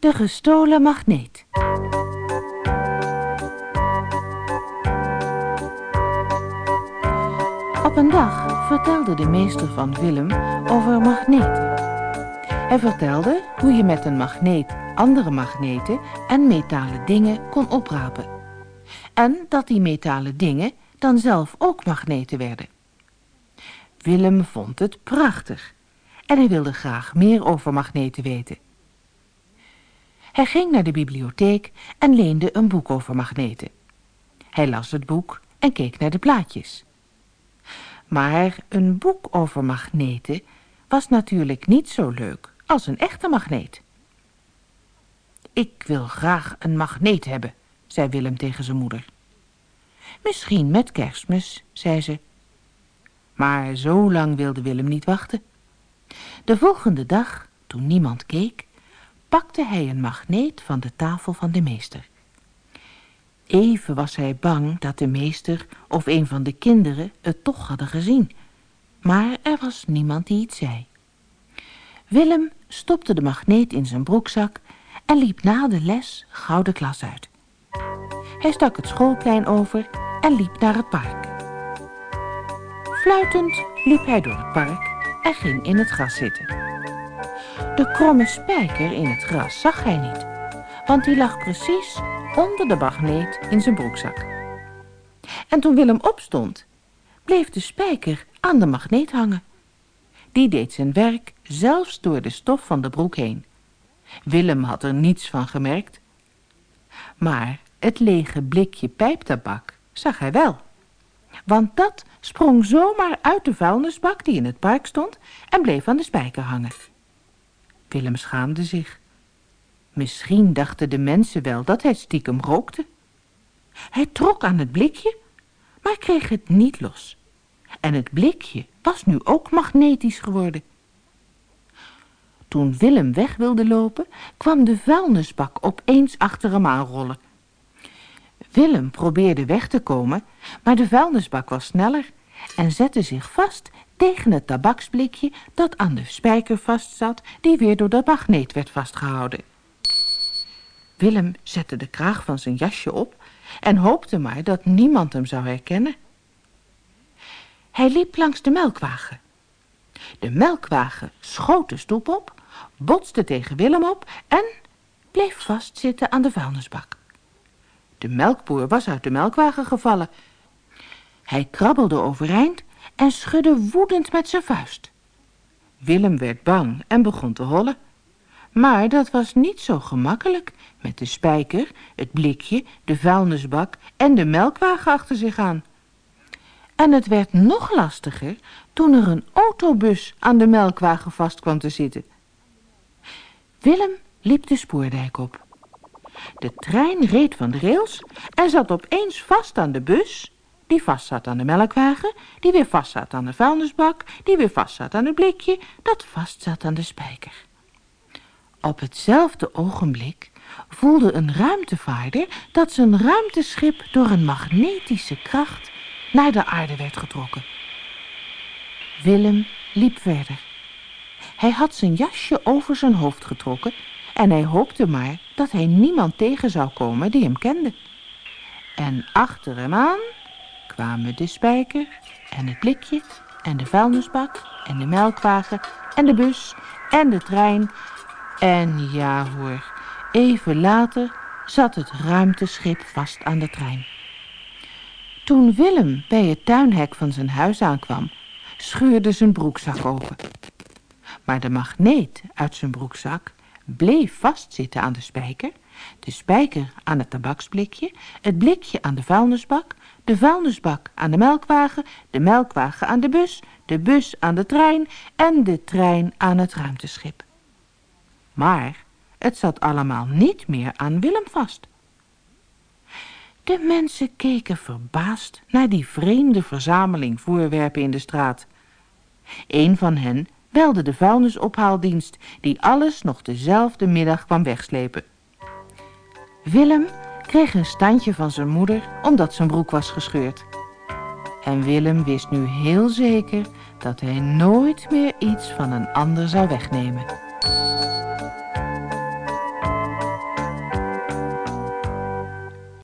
De gestolen magneet. Op een dag vertelde de meester van Willem over magneten. Hij vertelde hoe je met een magneet andere magneten en metalen dingen kon oprapen. En dat die metalen dingen dan zelf ook magneten werden. Willem vond het prachtig en hij wilde graag meer over magneten weten. Hij ging naar de bibliotheek en leende een boek over magneten. Hij las het boek en keek naar de plaatjes. Maar een boek over magneten was natuurlijk niet zo leuk als een echte magneet. Ik wil graag een magneet hebben, zei Willem tegen zijn moeder. Misschien met kerstmis, zei ze. Maar zo lang wilde Willem niet wachten. De volgende dag, toen niemand keek, pakte hij een magneet van de tafel van de meester. Even was hij bang dat de meester of een van de kinderen het toch hadden gezien. Maar er was niemand die iets zei. Willem stopte de magneet in zijn broekzak en liep na de les gauw de klas uit. Hij stak het schoolplein over en liep naar het park. Fluitend liep hij door het park en ging in het gras zitten. De kromme spijker in het gras zag hij niet, want die lag precies onder de magneet in zijn broekzak. En toen Willem opstond, bleef de spijker aan de magneet hangen. Die deed zijn werk zelfs door de stof van de broek heen. Willem had er niets van gemerkt. Maar het lege blikje pijptabak zag hij wel. Want dat sprong zomaar uit de vuilnisbak die in het park stond en bleef aan de spijker hangen. Willem schaamde zich. Misschien dachten de mensen wel dat hij stiekem rookte. Hij trok aan het blikje, maar kreeg het niet los. En het blikje was nu ook magnetisch geworden. Toen Willem weg wilde lopen, kwam de vuilnisbak opeens achter hem aanrollen. Willem probeerde weg te komen, maar de vuilnisbak was sneller en zette zich vast tegen het tabaksblikje dat aan de spijker vastzat, die weer door de magneet werd vastgehouden. Willem zette de kraag van zijn jasje op en hoopte maar dat niemand hem zou herkennen. Hij liep langs de melkwagen. De melkwagen schoot de stoep op, botste tegen Willem op en bleef vastzitten aan de vuilnisbak. De melkboer was uit de melkwagen gevallen. Hij krabbelde overeind en schudde woedend met zijn vuist. Willem werd bang en begon te hollen. Maar dat was niet zo gemakkelijk met de spijker, het blikje, de vuilnisbak en de melkwagen achter zich aan. En het werd nog lastiger toen er een autobus aan de melkwagen vast kwam te zitten. Willem liep de spoordijk op. De trein reed van de rails en zat opeens vast aan de bus, die vast zat aan de melkwagen, die weer vast zat aan de vuilnisbak, die weer vast zat aan het blikje, dat vast zat aan de spijker. Op hetzelfde ogenblik voelde een ruimtevaarder dat zijn ruimteschip door een magnetische kracht naar de aarde werd getrokken. Willem liep verder. Hij had zijn jasje over zijn hoofd getrokken en hij hoopte maar dat hij niemand tegen zou komen die hem kende. En achter hem aan kwamen de spijker en het blikje en de vuilnisbak en de melkwagen en de bus en de trein. En ja hoor, even later zat het ruimteschip vast aan de trein. Toen Willem bij het tuinhek van zijn huis aankwam, scheurde zijn broekzak open. Maar de magneet uit zijn broekzak bleef vastzitten aan de spijker, de spijker aan het tabaksblikje, het blikje aan de vuilnisbak, de vuilnisbak aan de melkwagen, de melkwagen aan de bus, de bus aan de trein en de trein aan het ruimteschip. Maar het zat allemaal niet meer aan Willem vast. De mensen keken verbaasd naar die vreemde verzameling voorwerpen in de straat. Een van hen belde de vuilnisophaaldienst, die alles nog dezelfde middag kwam wegslepen. Willem kreeg een standje van zijn moeder omdat zijn broek was gescheurd. En Willem wist nu heel zeker dat hij nooit meer iets van een ander zou wegnemen.